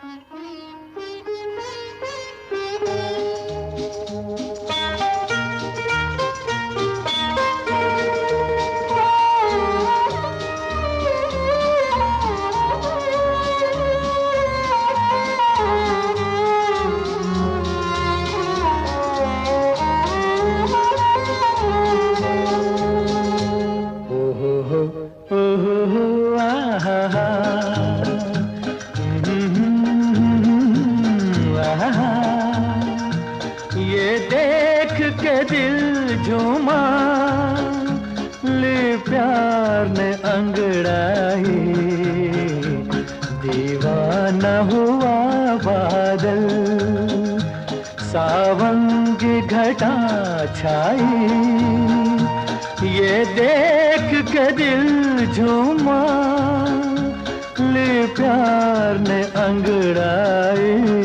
Mm-hmm. दिल झूमा, ले प्यार ने अंगड़ाई। दीवाना हुआ बादल, सावन की घटा छाई। ये देख के दिल झूमा, ले प्यार ने अंगड़ाई।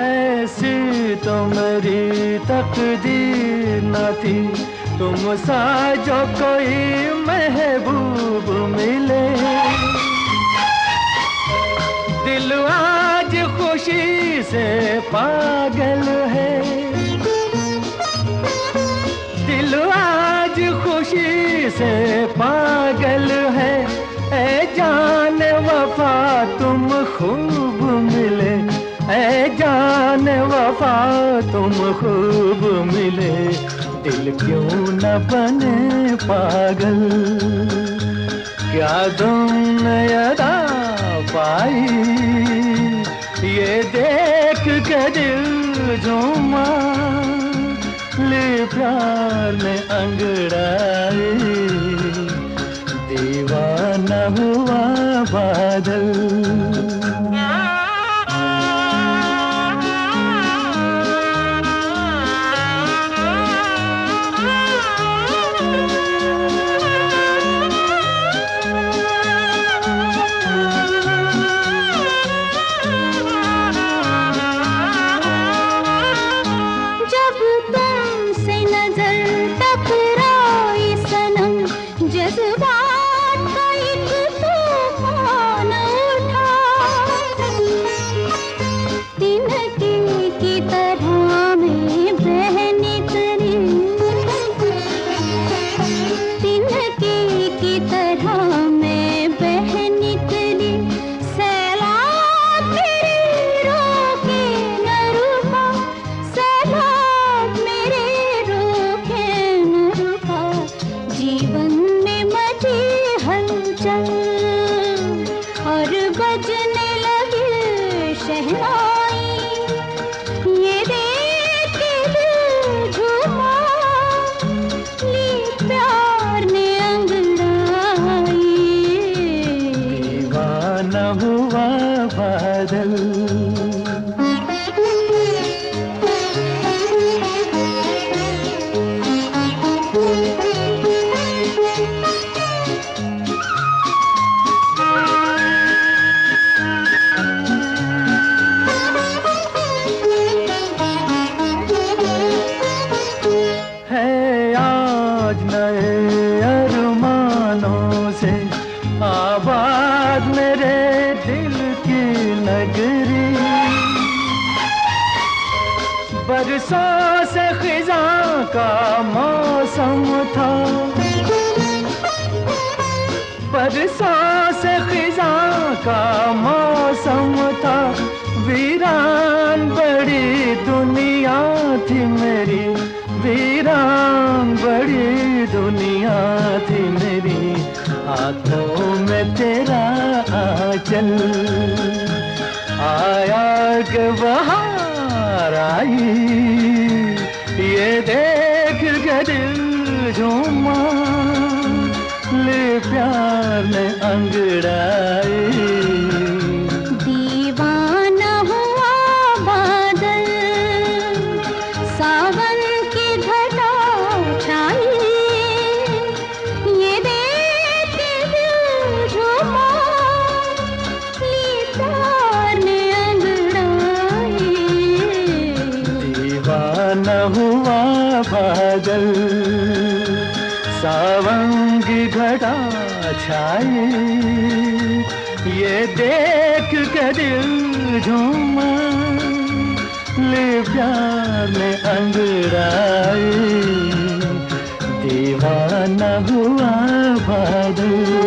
ऐसी तो मेरी तकदीर न थी। तुम सा जो कोई महबूब मिले। दिल आज खुशी से पागल है। दिल आज खुशी से पागल है। ए जान वफा तुम खूब मिले। ए जान वफा तुम खूब मिले। दिल क्यों न बने पागल? क्या तुम नया पाई? ये देख के दिल जो ले प्यार में अंगड़ाए दीवाना हुआ बादल। सास खिजा का मौसम था। पर से खिजा का मौसम था। वीरान बड़ी दुनिया थी मेरी। वीरान बड़ी दुनिया थी मेरी। हाथों में तेरा चल आया के वहाँ आई ये देख के दिल झूमा। ले प्यार ने अंगड़ा दीवाना हुआ पागल सावंगी घटा छाई। ये देख के दिल झूमा ले प्यार में अंगड़ाई। दीवाना हुआ पागल